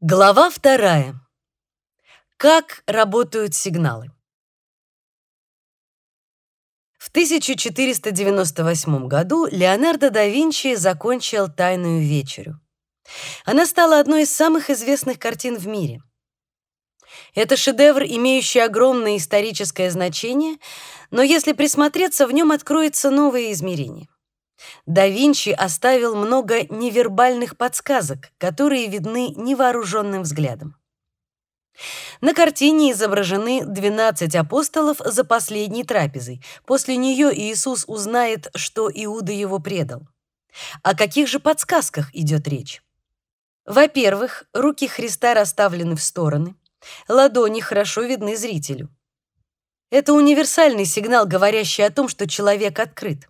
Глава вторая. Как работают сигналы? В 1498 году Леонардо да Винчи закончил «Тайную вечерю». Она стала одной из самых известных картин в мире. Это шедевр, имеющий огромное историческое значение, но если присмотреться, в нем откроется новое измерение. Да Винчи оставил много невербальных подсказок, которые видны невооруженным взглядом. На картине изображены 12 апостолов за последней трапезой. После нее Иисус узнает, что Иуда его предал. О каких же подсказках идет речь? Во-первых, руки Христа расставлены в стороны, ладони хорошо видны зрителю. Это универсальный сигнал, говорящий о том, что человек открыт.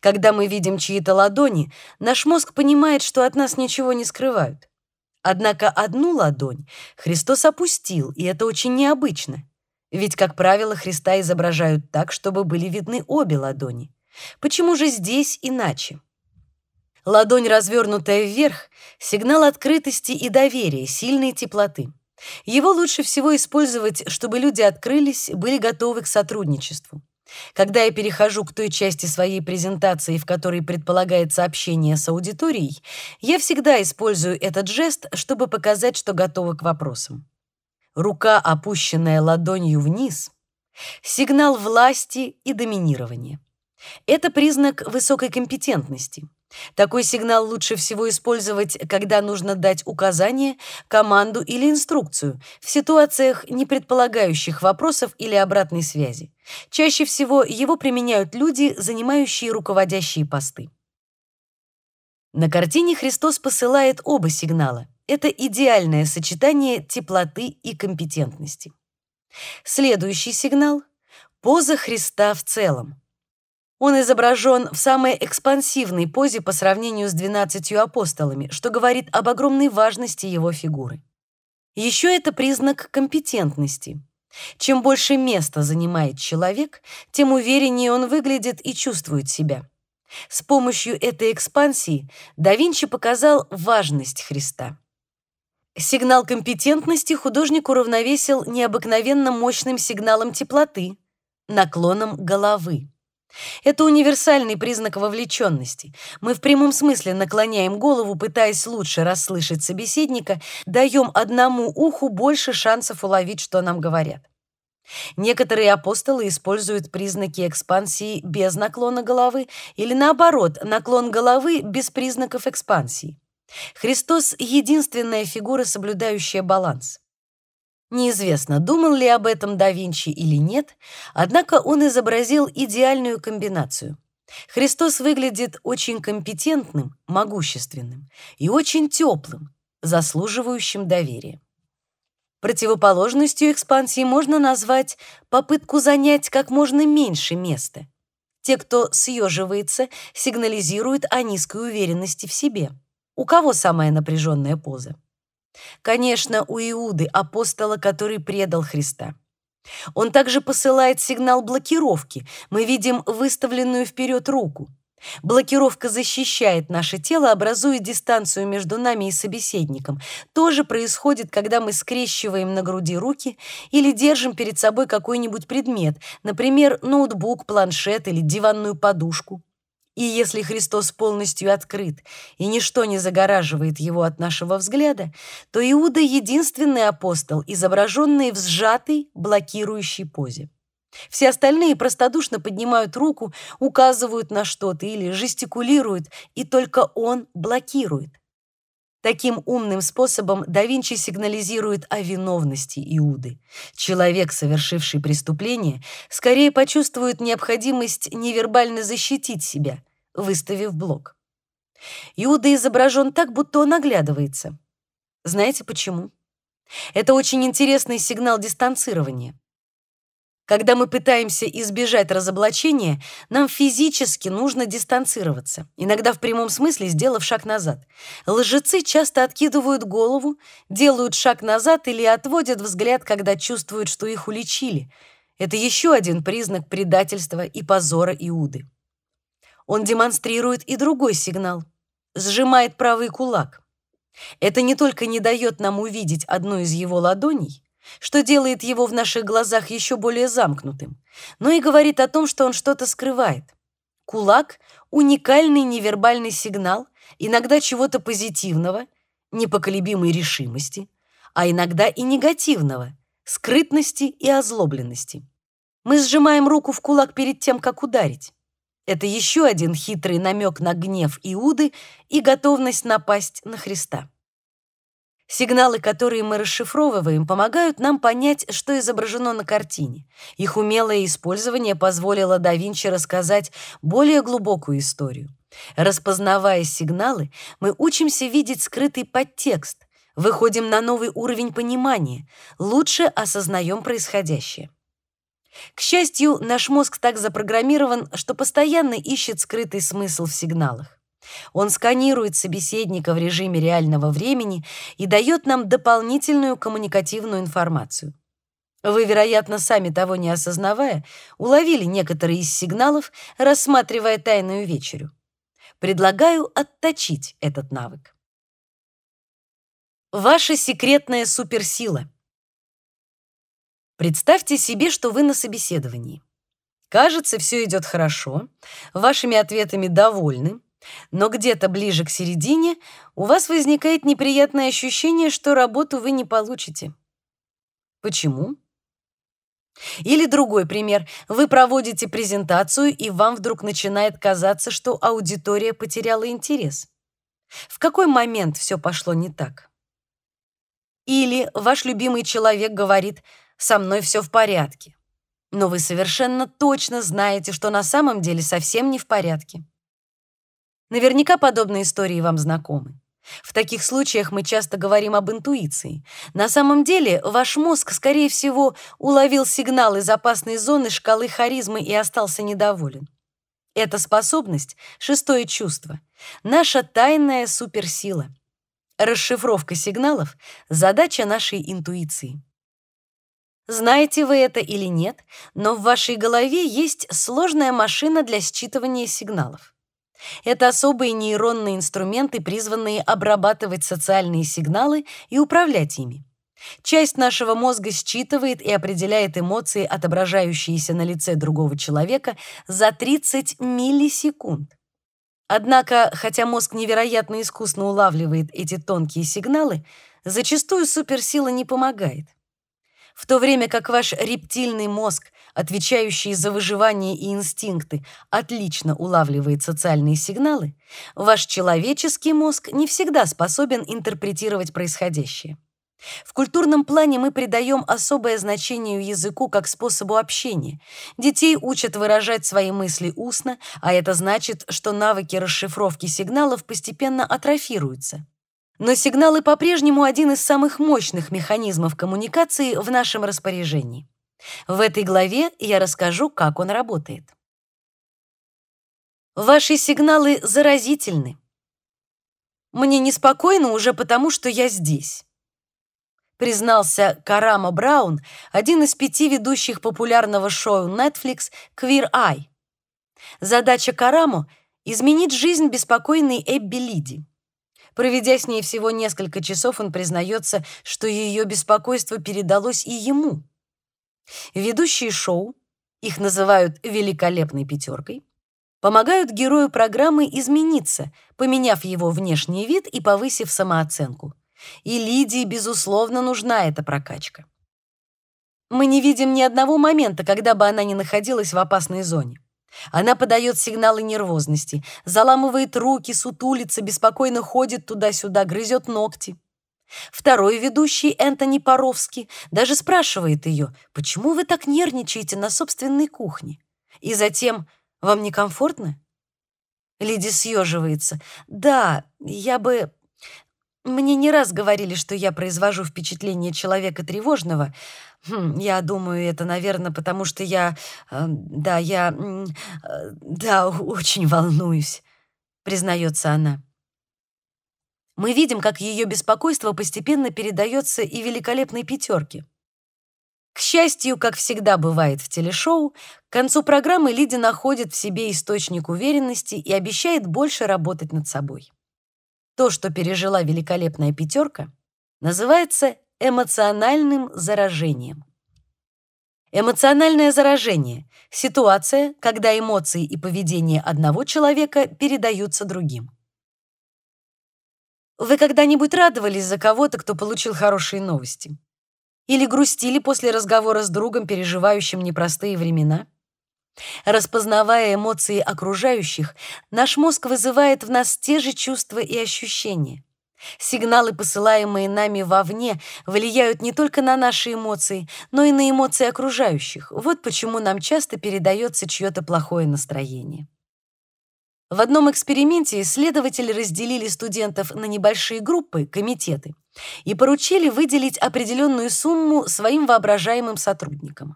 Когда мы видим чьи-то ладони, наш мозг понимает, что от нас ничего не скрывают. Однако одну ладонь Христос опустил, и это очень необычно. Ведь, как правило, Христа изображают так, чтобы были видны обе ладони. Почему же здесь иначе? Ладонь, развернутая вверх, сигнал открытости и доверия, сильной теплоты. Его лучше всего использовать, чтобы люди открылись, были готовы к сотрудничеству. Когда я перехожу к той части своей презентации, в которой предполагается общение с аудиторией, я всегда использую этот жест, чтобы показать, что готова к вопросам. Рука, опущенная ладонью вниз, сигнал власти и доминирования. Это признак высокой компетентности. Такой сигнал лучше всего использовать, когда нужно дать указание, команду или инструкцию в ситуациях, не предполагающих вопросов или обратной связи. Чаще всего его применяют люди, занимающие руководящие посты. На картине Христос посылает оба сигнала. Это идеальное сочетание теплоты и компетентности. Следующий сигнал — поза Христа в целом. Он изображен в самой экспансивной позе по сравнению с двенадцатью апостолами, что говорит об огромной важности его фигуры. Еще это признак компетентности. Чем больше места занимает человек, тем увереннее он выглядит и чувствует себя. С помощью этой экспансии да Винчи показал важность Христа. Сигнал компетентности художник уравновесил необыкновенно мощным сигналом теплоты, наклоном головы. Это универсальный признак вовлеченности. Мы в прямом смысле наклоняем голову, пытаясь лучше расслышать собеседника, даем одному уху больше шансов уловить, что нам говорят. Некоторые апостолы используют признаки экспансии без наклона головы или наоборот, наклон головы без признаков экспансии. Христос единственная фигура, соблюдающая баланс. Неизвестно, думал ли об этом да Винчи или нет, однако он изобразил идеальную комбинацию. Христос выглядит очень компетентным, могущественным и очень теплым, заслуживающим доверия. Противоположностью экспансии можно назвать попытку занять как можно меньше места. Те, кто съеживается, сигнализируют о низкой уверенности в себе. У кого самая напряженная поза? Конечно, у Иуды, апостола, который предал Христа. Он также посылает сигнал блокировки. Мы видим выставленную вперед руку. Блокировка защищает наше тело, образуя дистанцию между нами и собеседником. То же происходит, когда мы скрещиваем на груди руки или держим перед собой какой-нибудь предмет, например, ноутбук, планшет или диванную подушку. И если Христос полностью открыт, и ничто не загораживает его от нашего взгляда, то Иуда — единственный апостол, изображенный в сжатой, блокирующей позе. Все остальные простодушно поднимают руку, указывают на что-то или жестикулируют, и только он блокирует. Таким умным способом да Винчи сигнализирует о виновности Иуды. Человек, совершивший преступление, скорее почувствует необходимость невербально защитить себя, выставив блок. Иуда изображен так, будто он оглядывается. Знаете почему? Это очень интересный сигнал дистанцирования. Когда мы пытаемся избежать разоблачения, нам физически нужно дистанцироваться, иногда в прямом смысле сделав шаг назад. Лжецы часто откидывают голову, делают шаг назад или отводят взгляд, когда чувствуют, что их уличили. Это еще один признак предательства и позора Иуды. Он демонстрирует и другой сигнал. Сжимает правый кулак. Это не только не дает нам увидеть одну из его ладоней, что делает его в наших глазах еще более замкнутым, но и говорит о том, что он что-то скрывает. Кулак — уникальный невербальный сигнал, иногда чего-то позитивного, непоколебимой решимости, а иногда и негативного, скрытности и озлобленности. Мы сжимаем руку в кулак перед тем, как ударить. Это еще один хитрый намек на гнев Иуды и готовность напасть на Христа. Сигналы, которые мы расшифровываем, помогают нам понять, что изображено на картине. Их умелое использование позволило да Винчи рассказать более глубокую историю. Распознавая сигналы, мы учимся видеть скрытый подтекст, выходим на новый уровень понимания, лучше осознаем происходящее. К счастью, наш мозг так запрограммирован, что постоянно ищет скрытый смысл в сигналах. Он сканирует собеседника в режиме реального времени и дает нам дополнительную коммуникативную информацию. Вы, вероятно, сами того не осознавая, уловили некоторые из сигналов, рассматривая тайную вечерю. Предлагаю отточить этот навык. Ваша секретная суперсила. Представьте себе, что вы на собеседовании. Кажется, все идет хорошо, вашими ответами довольны, но где-то ближе к середине у вас возникает неприятное ощущение, что работу вы не получите. Почему? Или другой пример. Вы проводите презентацию, и вам вдруг начинает казаться, что аудитория потеряла интерес. В какой момент все пошло не так? Или ваш любимый человек говорит «со мной все в порядке», но вы совершенно точно знаете, что на самом деле совсем не в порядке. Наверняка подобные истории вам знакомы. В таких случаях мы часто говорим об интуиции. На самом деле, ваш мозг, скорее всего, уловил сигнал из опасной зоны шкалы харизмы и остался недоволен. Эта способность — шестое чувство, наша тайная суперсила. Расшифровка сигналов — задача нашей интуиции. Знаете вы это или нет, но в вашей голове есть сложная машина для считывания сигналов. Это особые нейронные инструменты, призванные обрабатывать социальные сигналы и управлять ими. Часть нашего мозга считывает и определяет эмоции, отображающиеся на лице другого человека, за 30 миллисекунд. Однако, хотя мозг невероятно искусно улавливает эти тонкие сигналы, зачастую суперсила не помогает. В то время как ваш рептильный мозг отвечающий за выживание и инстинкты, отлично улавливает социальные сигналы, ваш человеческий мозг не всегда способен интерпретировать происходящее. В культурном плане мы придаем особое значение языку как способу общения. Детей учат выражать свои мысли устно, а это значит, что навыки расшифровки сигналов постепенно атрофируются. Но сигналы по-прежнему один из самых мощных механизмов коммуникации в нашем распоряжении. В этой главе я расскажу, как он работает. Ваши сигналы заразительны. Мне неспокойно уже потому, что я здесь. Признался Карама Браун, один из пяти ведущих популярного шоу Netflix Queer Eye. Задача Караму — изменить жизнь беспокойной Эбби Лиди. Проведя с ней всего несколько часов, он признается, что ее беспокойство передалось и ему — Ведущие шоу, их называют «великолепной пятеркой», помогают герою программы измениться, поменяв его внешний вид и повысив самооценку. И Лидии, безусловно, нужна эта прокачка. Мы не видим ни одного момента, когда бы она не находилась в опасной зоне. Она подает сигналы нервозности, заламывает руки, сутулится, беспокойно ходит туда-сюда, грызет ногти. Второй ведущий, Энтони Паровский, даже спрашивает ее, почему вы так нервничаете на собственной кухне? И затем, вам некомфортно? Лиди съеживается. Да, я бы... Мне не раз говорили, что я произвожу впечатление человека тревожного. Хм, я думаю, это, наверное, потому что я... Э, да, я... Э, да, очень волнуюсь, признается она. Мы видим, как ее беспокойство постепенно передается и великолепной пятерке. К счастью, как всегда бывает в телешоу, к концу программы Лиди находит в себе источник уверенности и обещает больше работать над собой. То, что пережила великолепная пятерка, называется эмоциональным заражением. Эмоциональное заражение — ситуация, когда эмоции и поведение одного человека передаются другим. Вы когда-нибудь радовались за кого-то, кто получил хорошие новости? Или грустили после разговора с другом, переживающим непростые времена? Распознавая эмоции окружающих, наш мозг вызывает в нас те же чувства и ощущения. Сигналы, посылаемые нами вовне, влияют не только на наши эмоции, но и на эмоции окружающих. Вот почему нам часто передается чье-то плохое настроение. В одном эксперименте исследователи разделили студентов на небольшие группы, комитеты, и поручили выделить определенную сумму своим воображаемым сотрудникам.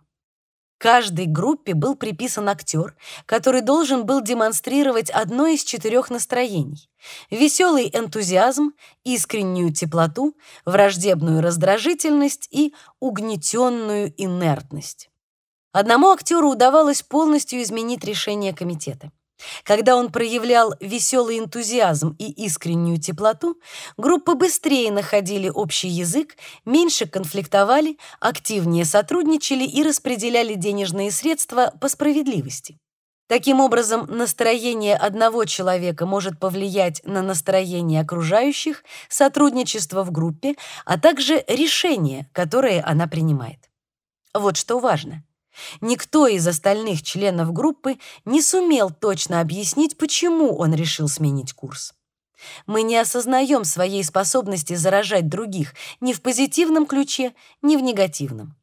Каждой группе был приписан актер, который должен был демонстрировать одно из четырех настроений: веселый энтузиазм, искреннюю теплоту, враждебную раздражительность и угнетенную инертность. Одному актеру удавалось полностью изменить решение комитета. Когда он проявлял веселый энтузиазм и искреннюю теплоту, группы быстрее находили общий язык, меньше конфликтовали, активнее сотрудничали и распределяли денежные средства по справедливости. Таким образом, настроение одного человека может повлиять на настроение окружающих, сотрудничество в группе, а также решение, которое она принимает. Вот что важно. Никто из остальных членов группы не сумел точно объяснить, почему он решил сменить курс. Мы не осознаем своей способности заражать других ни в позитивном ключе, ни в негативном.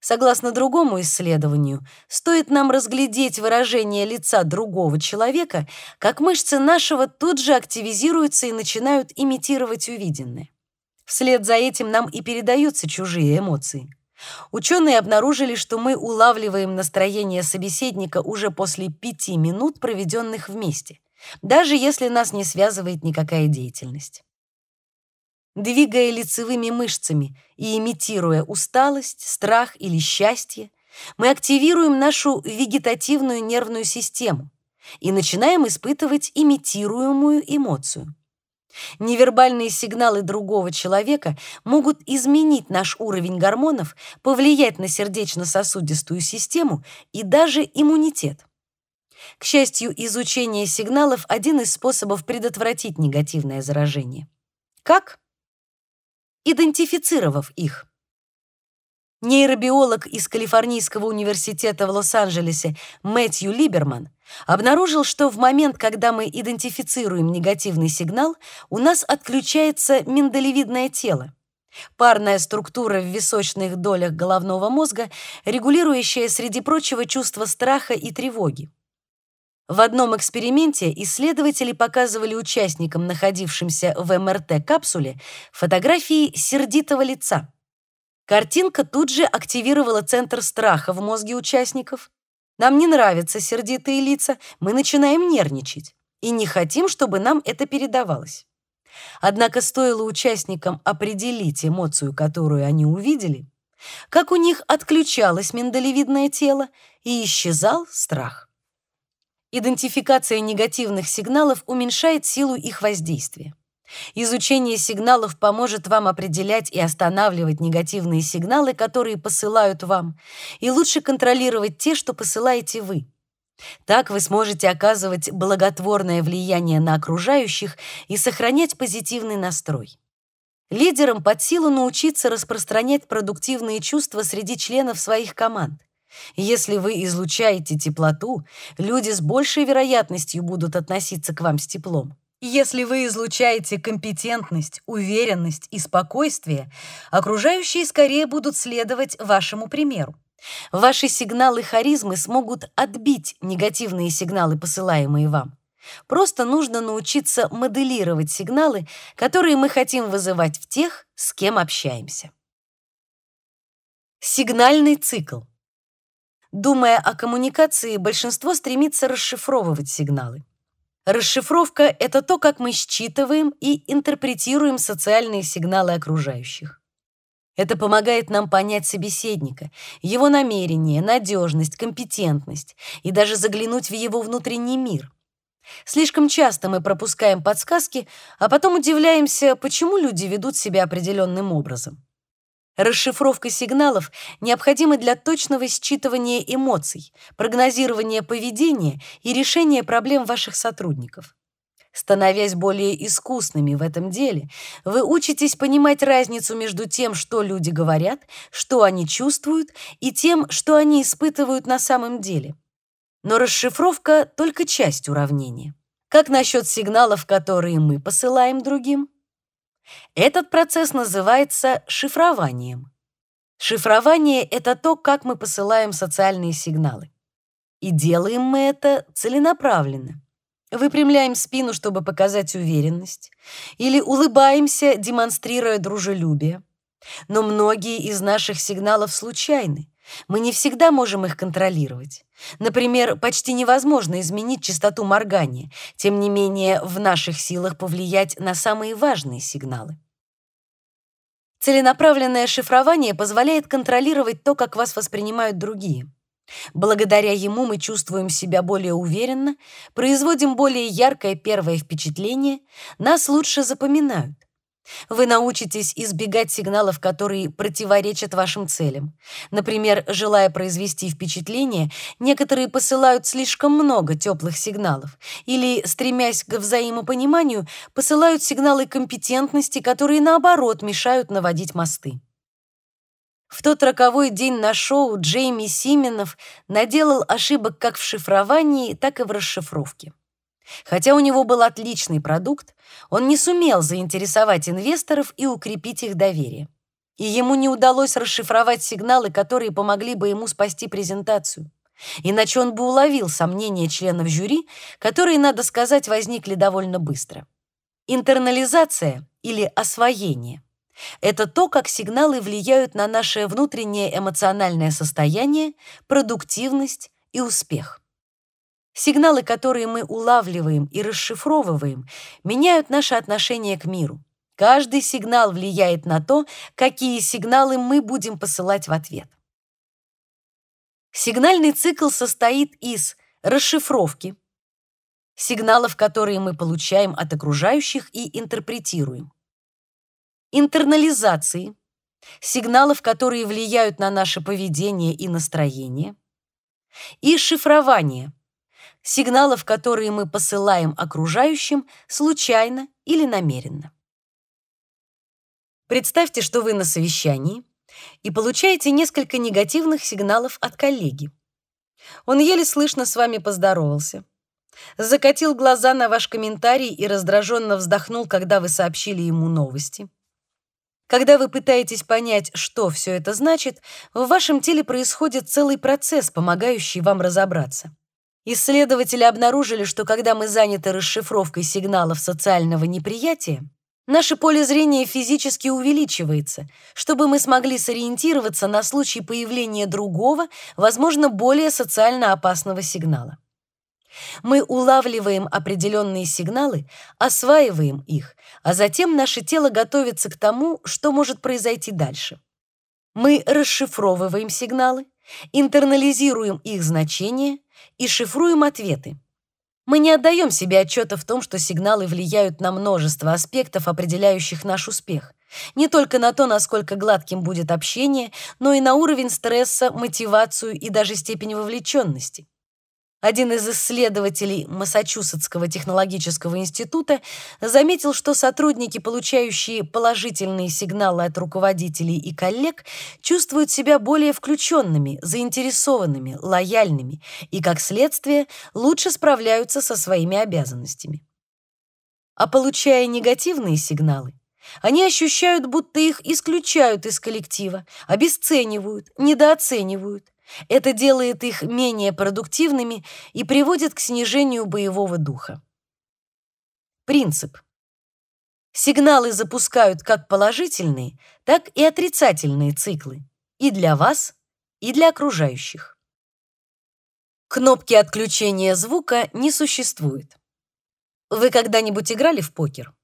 Согласно другому исследованию, стоит нам разглядеть выражение лица другого человека, как мышцы нашего тут же активизируются и начинают имитировать увиденное. Вслед за этим нам и передаются чужие эмоции. Ученые обнаружили, что мы улавливаем настроение собеседника уже после пяти минут, проведенных вместе, даже если нас не связывает никакая деятельность. Двигая лицевыми мышцами и имитируя усталость, страх или счастье, мы активируем нашу вегетативную нервную систему и начинаем испытывать имитируемую эмоцию. Невербальные сигналы другого человека могут изменить наш уровень гормонов, повлиять на сердечно-сосудистую систему и даже иммунитет. К счастью, изучение сигналов один из способов предотвратить негативное заражение. Как? Идентифицировав их. Нейробиолог из Калифорнийского университета в Лос-Анджелесе Мэтью Либерман обнаружил, что в момент, когда мы идентифицируем негативный сигнал, у нас отключается миндалевидное тело. Парная структура в височных долях головного мозга, регулирующая, среди прочего, чувство страха и тревоги. В одном эксперименте исследователи показывали участникам, находившимся в МРТ-капсуле, фотографии сердитого лица. Картинка тут же активировала центр страха в мозге участников. Нам не нравятся сердитые лица, мы начинаем нервничать и не хотим, чтобы нам это передавалось. Однако стоило участникам определить эмоцию, которую они увидели, как у них отключалось миндалевидное тело и исчезал страх. Идентификация негативных сигналов уменьшает силу их воздействия. Изучение сигналов поможет вам определять и останавливать негативные сигналы, которые посылают вам, и лучше контролировать те, что посылаете вы. Так вы сможете оказывать благотворное влияние на окружающих и сохранять позитивный настрой. Лидерам под силу научиться распространять продуктивные чувства среди членов своих команд. Если вы излучаете теплоту, люди с большей вероятностью будут относиться к вам с теплом. Если вы излучаете компетентность, уверенность и спокойствие, окружающие скорее будут следовать вашему примеру. Ваши сигналы харизмы смогут отбить негативные сигналы, посылаемые вам. Просто нужно научиться моделировать сигналы, которые мы хотим вызывать в тех, с кем общаемся. Сигнальный цикл. Думая о коммуникации, большинство стремится расшифровывать сигналы. Расшифровка — это то, как мы считываем и интерпретируем социальные сигналы окружающих. Это помогает нам понять собеседника, его намерения, надежность, компетентность и даже заглянуть в его внутренний мир. Слишком часто мы пропускаем подсказки, а потом удивляемся, почему люди ведут себя определенным образом. Расшифровка сигналов необходима для точного считывания эмоций, прогнозирования поведения и решения проблем ваших сотрудников. Становясь более искусными в этом деле, вы учитесь понимать разницу между тем, что люди говорят, что они чувствуют, и тем, что они испытывают на самом деле. Но расшифровка — только часть уравнения. Как насчет сигналов, которые мы посылаем другим? Этот процесс называется шифрованием. Шифрование — это то, как мы посылаем социальные сигналы. И делаем мы это целенаправленно. Выпрямляем спину, чтобы показать уверенность, или улыбаемся, демонстрируя дружелюбие. Но многие из наших сигналов случайны. Мы не всегда можем их контролировать. Например, почти невозможно изменить частоту моргания. Тем не менее, в наших силах повлиять на самые важные сигналы. Целенаправленное шифрование позволяет контролировать то, как вас воспринимают другие. Благодаря ему мы чувствуем себя более уверенно, производим более яркое первое впечатление, нас лучше запоминают. Вы научитесь избегать сигналов, которые противоречат вашим целям. Например, желая произвести впечатление, некоторые посылают слишком много теплых сигналов или, стремясь к взаимопониманию, посылают сигналы компетентности, которые наоборот мешают наводить мосты. В тот роковой день на шоу Джейми Сименов наделал ошибок как в шифровании, так и в расшифровке. Хотя у него был отличный продукт, он не сумел заинтересовать инвесторов и укрепить их доверие. И ему не удалось расшифровать сигналы, которые помогли бы ему спасти презентацию. Иначе он бы уловил сомнения членов жюри, которые, надо сказать, возникли довольно быстро. Интернализация или освоение — это то, как сигналы влияют на наше внутреннее эмоциональное состояние, продуктивность и успех. Сигналы, которые мы улавливаем и расшифровываем, меняют наше отношение к миру. Каждый сигнал влияет на то, какие сигналы мы будем посылать в ответ. Сигнальный цикл состоит из расшифровки, сигналов, которые мы получаем от окружающих и интерпретируем, интернализации, сигналов, которые влияют на наше поведение и настроение, и шифрования, сигналов, которые мы посылаем окружающим случайно или намеренно. Представьте, что вы на совещании и получаете несколько негативных сигналов от коллеги. Он еле слышно с вами поздоровался, закатил глаза на ваш комментарий и раздраженно вздохнул, когда вы сообщили ему новости. Когда вы пытаетесь понять, что все это значит, в вашем теле происходит целый процесс, помогающий вам разобраться. Исследователи обнаружили, что когда мы заняты расшифровкой сигналов социального неприятия, наше поле зрения физически увеличивается, чтобы мы смогли сориентироваться на случай появления другого, возможно, более социально опасного сигнала. Мы улавливаем определенные сигналы, осваиваем их, а затем наше тело готовится к тому, что может произойти дальше. Мы расшифровываем сигналы, интернализируем их значения и шифруем ответы. Мы не отдаем себе отчета в том, что сигналы влияют на множество аспектов, определяющих наш успех. Не только на то, насколько гладким будет общение, но и на уровень стресса, мотивацию и даже степень вовлеченности. Один из исследователей Массачусетского технологического института заметил, что сотрудники, получающие положительные сигналы от руководителей и коллег, чувствуют себя более включенными, заинтересованными, лояльными и, как следствие, лучше справляются со своими обязанностями. А получая негативные сигналы, они ощущают, будто их исключают из коллектива, обесценивают, недооценивают, это делает их менее продуктивными и приводит к снижению боевого духа. Принцип. Сигналы запускают как положительные, так и отрицательные циклы и для вас, и для окружающих. Кнопки отключения звука не существует. Вы когда-нибудь играли в покер?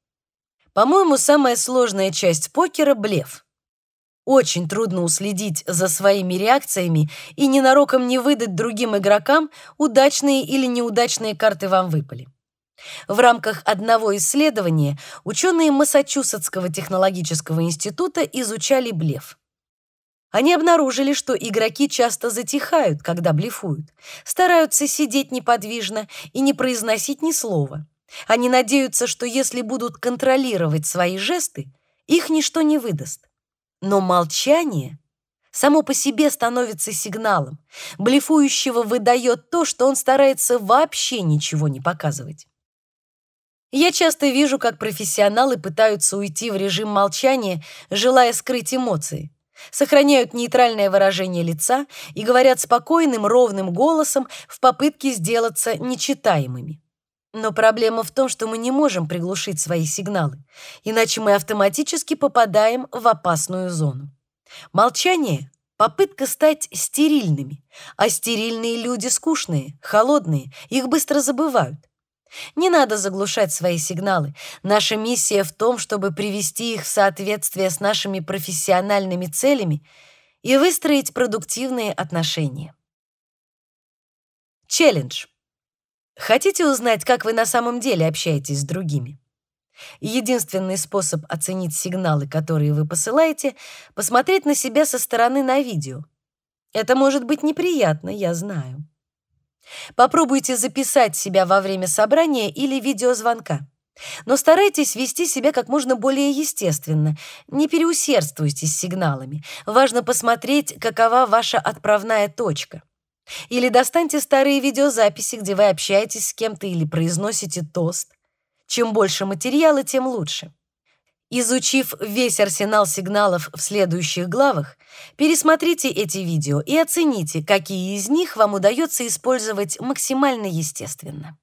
По-моему, самая сложная часть покера — блеф. Очень трудно уследить за своими реакциями и ненароком не выдать другим игрокам, удачные или неудачные карты вам выпали. В рамках одного исследования ученые Массачусетского технологического института изучали блеф. Они обнаружили, что игроки часто затихают, когда блефуют, стараются сидеть неподвижно и не произносить ни слова. Они надеются, что если будут контролировать свои жесты, их ничто не выдаст. Но молчание само по себе становится сигналом. Блефующего выдает то, что он старается вообще ничего не показывать. Я часто вижу, как профессионалы пытаются уйти в режим молчания, желая скрыть эмоции. Сохраняют нейтральное выражение лица и говорят спокойным, ровным голосом в попытке сделаться нечитаемыми. Но проблема в том, что мы не можем приглушить свои сигналы, иначе мы автоматически попадаем в опасную зону. Молчание — попытка стать стерильными, а стерильные люди скучные, холодные, их быстро забывают. Не надо заглушать свои сигналы. Наша миссия в том, чтобы привести их в соответствие с нашими профессиональными целями и выстроить продуктивные отношения. Челлендж. Хотите узнать, как вы на самом деле общаетесь с другими? Единственный способ оценить сигналы, которые вы посылаете, посмотреть на себя со стороны на видео. Это может быть неприятно, я знаю. Попробуйте записать себя во время собрания или видеозвонка. Но старайтесь вести себя как можно более естественно. Не переусердствуйте с сигналами. Важно посмотреть, какова ваша отправная точка. Или достаньте старые видеозаписи, где вы общаетесь с кем-то или произносите тост. Чем больше материала, тем лучше. Изучив весь арсенал сигналов в следующих главах, пересмотрите эти видео и оцените, какие из них вам удается использовать максимально естественно.